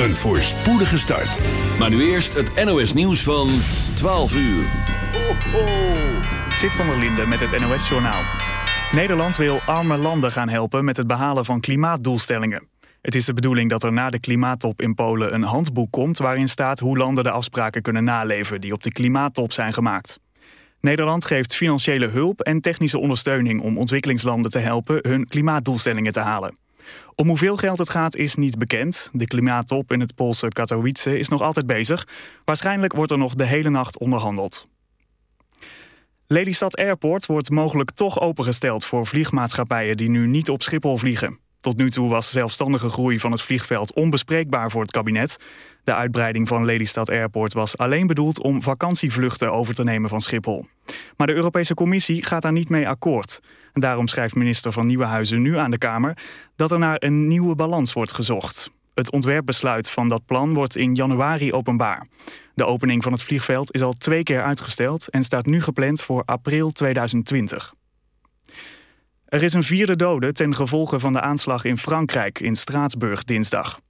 Een voorspoedige start. Maar nu eerst het NOS nieuws van 12 uur. Ho. Zit van der Linde met het NOS Journaal. Nederland wil arme landen gaan helpen met het behalen van klimaatdoelstellingen. Het is de bedoeling dat er na de klimaattop in Polen een handboek komt... waarin staat hoe landen de afspraken kunnen naleven... die op de klimaattop zijn gemaakt. Nederland geeft financiële hulp en technische ondersteuning... om ontwikkelingslanden te helpen hun klimaatdoelstellingen te halen. Om hoeveel geld het gaat is niet bekend. De klimaattop in het Poolse Katowice is nog altijd bezig. Waarschijnlijk wordt er nog de hele nacht onderhandeld. Lelystad Airport wordt mogelijk toch opengesteld voor vliegmaatschappijen die nu niet op Schiphol vliegen. Tot nu toe was zelfstandige groei van het vliegveld onbespreekbaar voor het kabinet. De uitbreiding van Lelystad Airport was alleen bedoeld om vakantievluchten over te nemen van Schiphol. Maar de Europese Commissie gaat daar niet mee akkoord. Daarom schrijft minister van Nieuwenhuizen nu aan de Kamer dat er naar een nieuwe balans wordt gezocht. Het ontwerpbesluit van dat plan wordt in januari openbaar. De opening van het vliegveld is al twee keer uitgesteld en staat nu gepland voor april 2020. Er is een vierde dode ten gevolge van de aanslag in Frankrijk in Straatsburg dinsdag.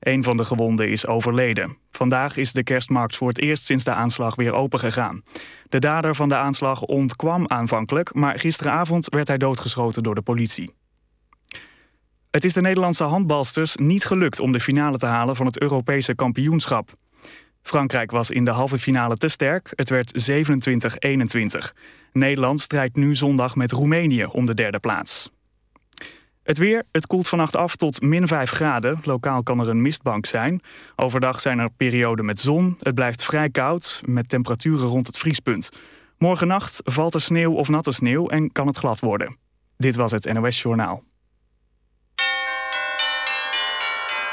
Een van de gewonden is overleden. Vandaag is de kerstmarkt voor het eerst sinds de aanslag weer opengegaan. De dader van de aanslag ontkwam aanvankelijk, maar gisteravond werd hij doodgeschoten door de politie. Het is de Nederlandse handbalsters niet gelukt om de finale te halen van het Europese kampioenschap. Frankrijk was in de halve finale te sterk. Het werd 27-21. Nederland strijdt nu zondag met Roemenië om de derde plaats. Het weer, het koelt vannacht af tot min 5 graden. Lokaal kan er een mistbank zijn. Overdag zijn er perioden met zon. Het blijft vrij koud, met temperaturen rond het vriespunt. Morgennacht valt er sneeuw of natte sneeuw en kan het glad worden. Dit was het NOS Journaal.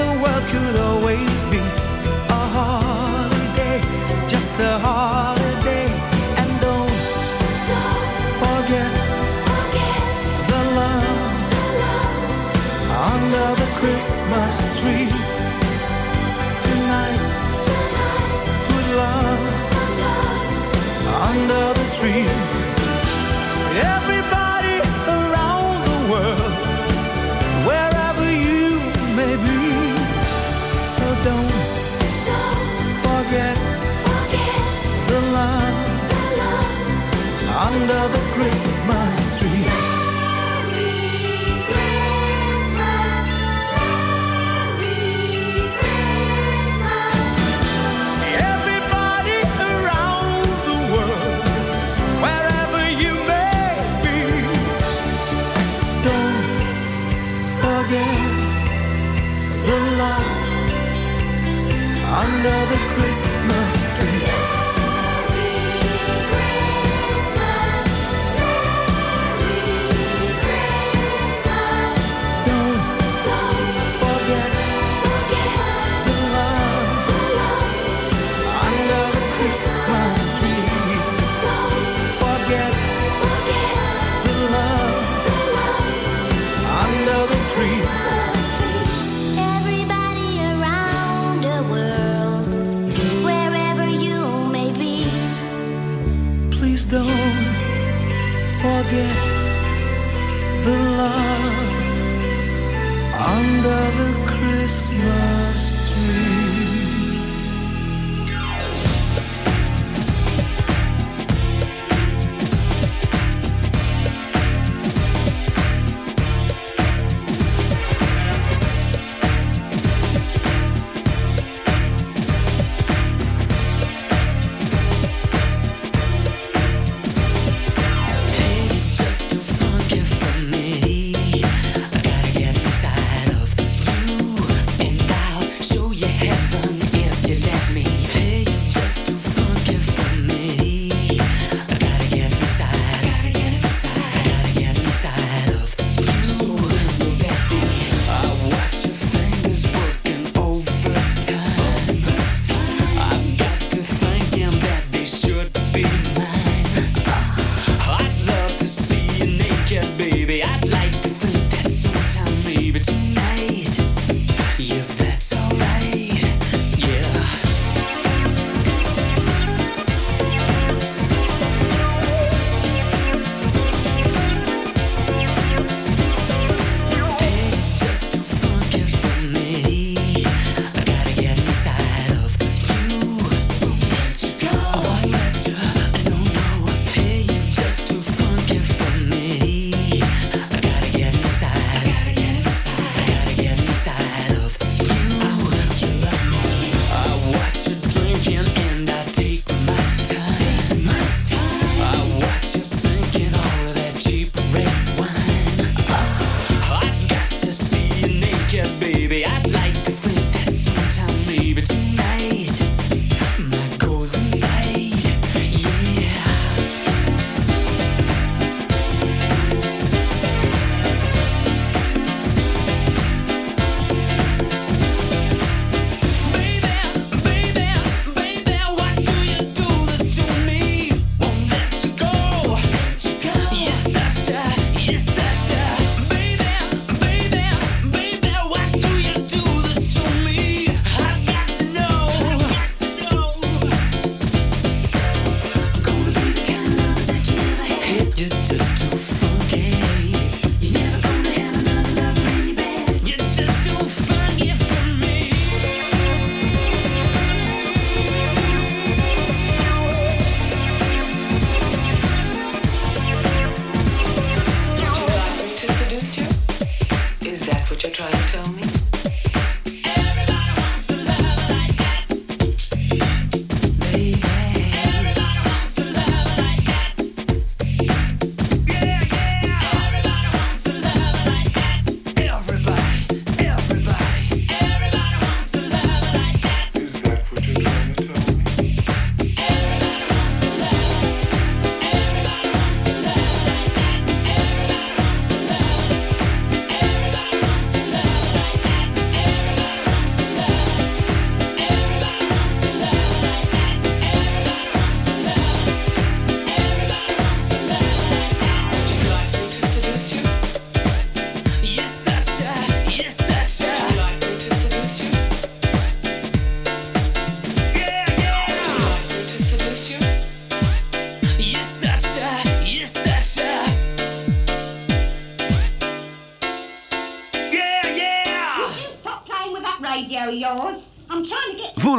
The world could under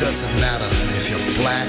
doesn't matter if you're black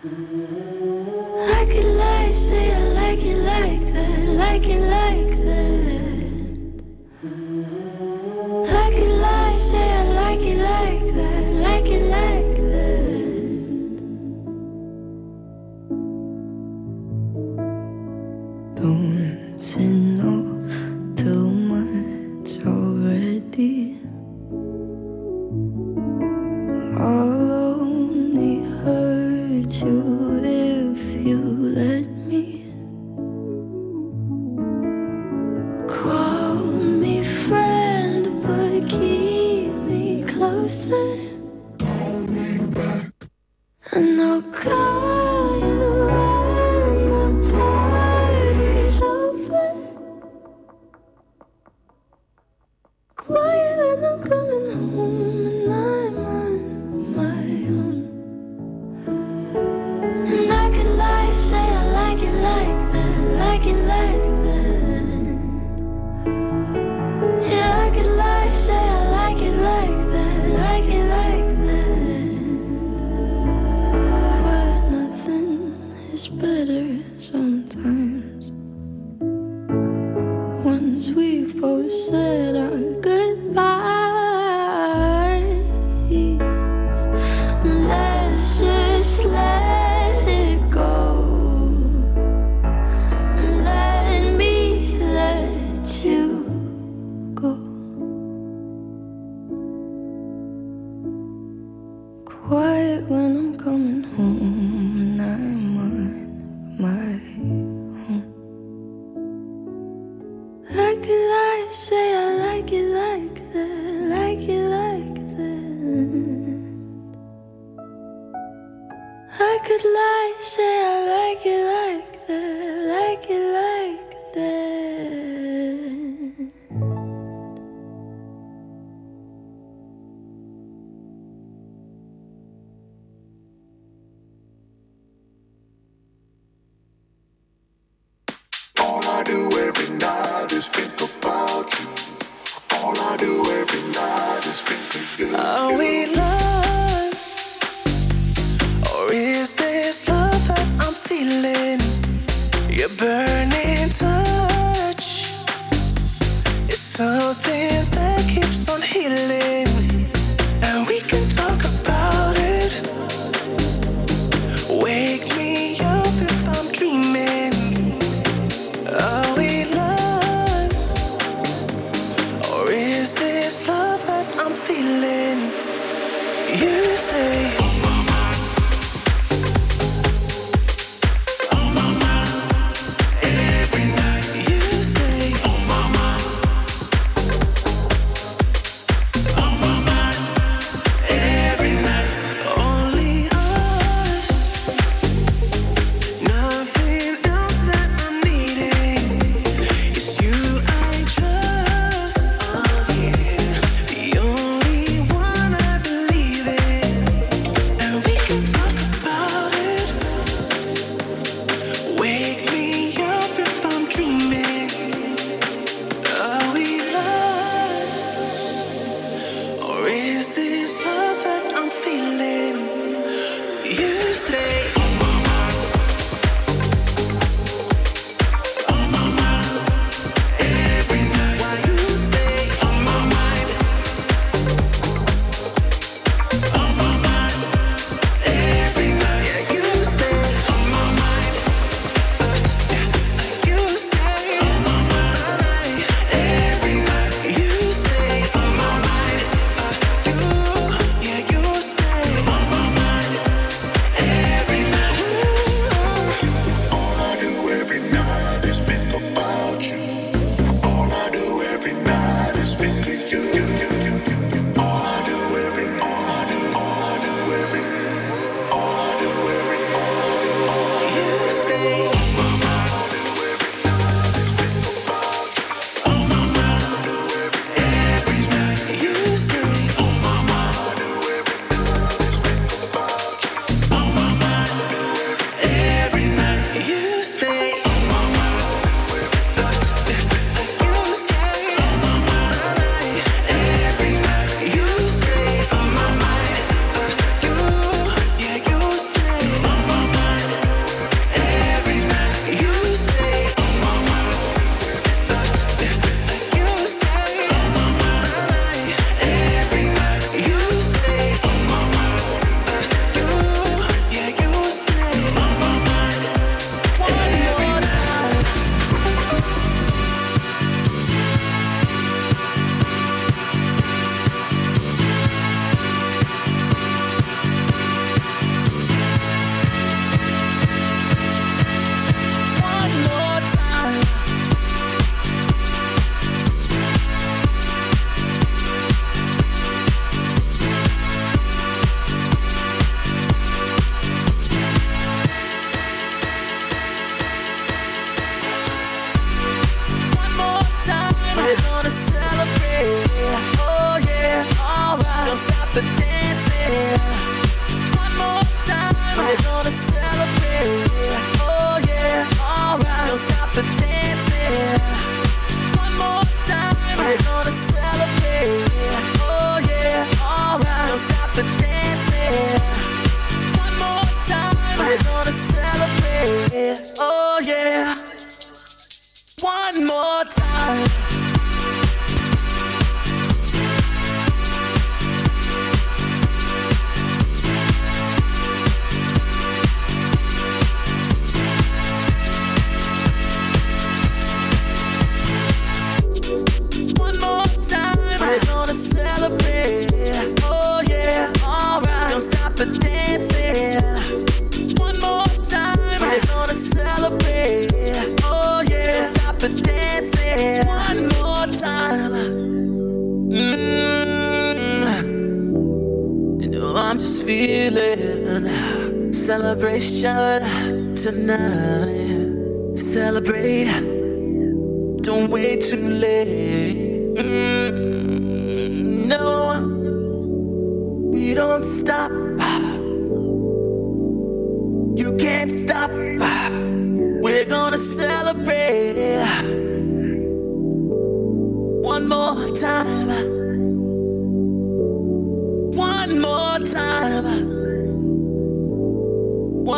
Like it, like, say I like it like that, like it like. Say I used to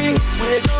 Free. We're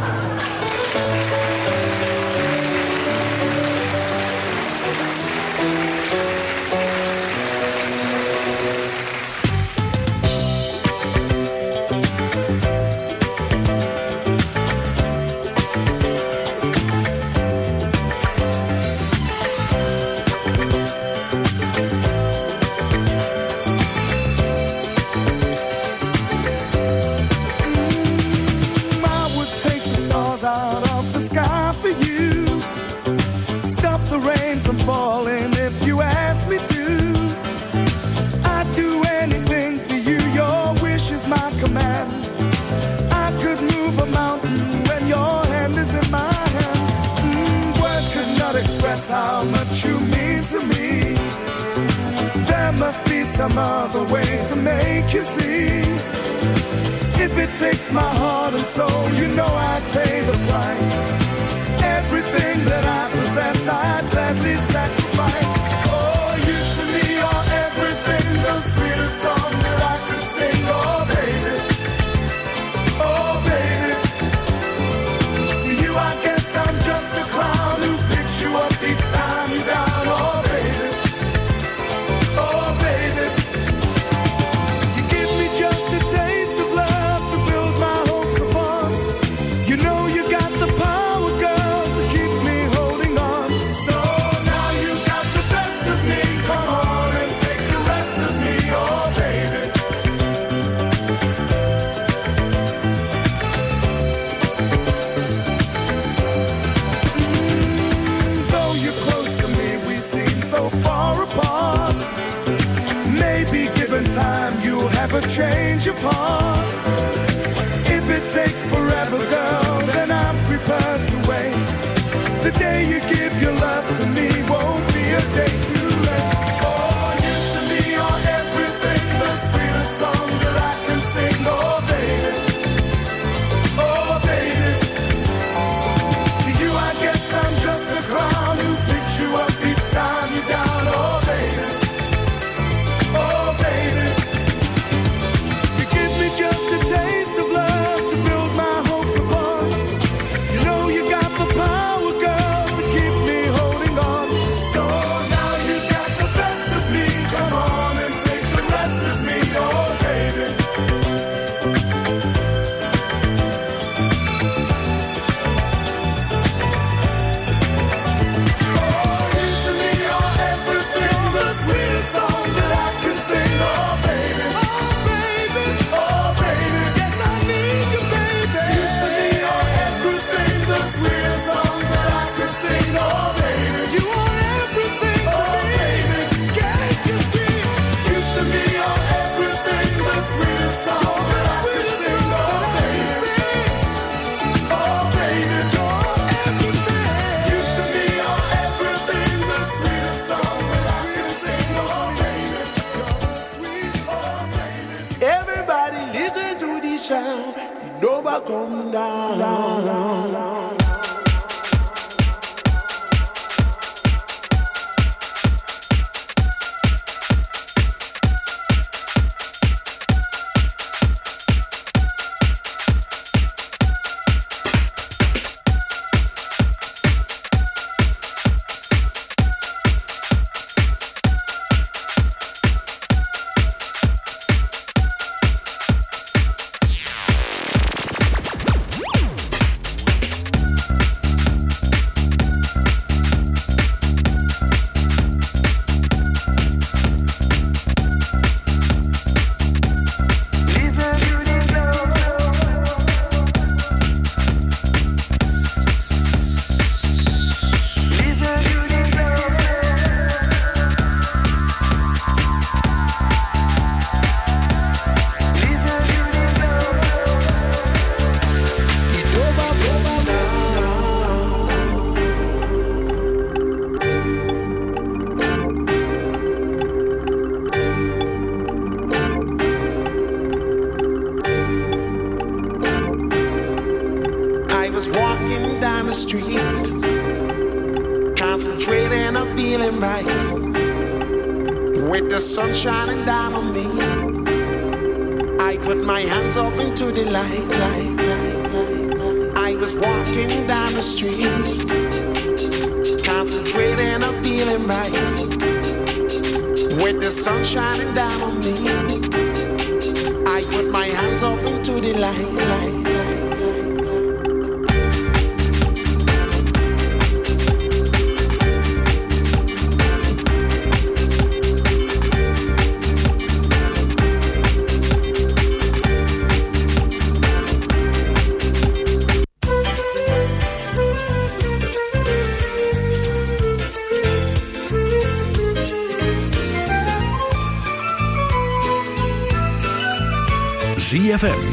the day you give your love to me.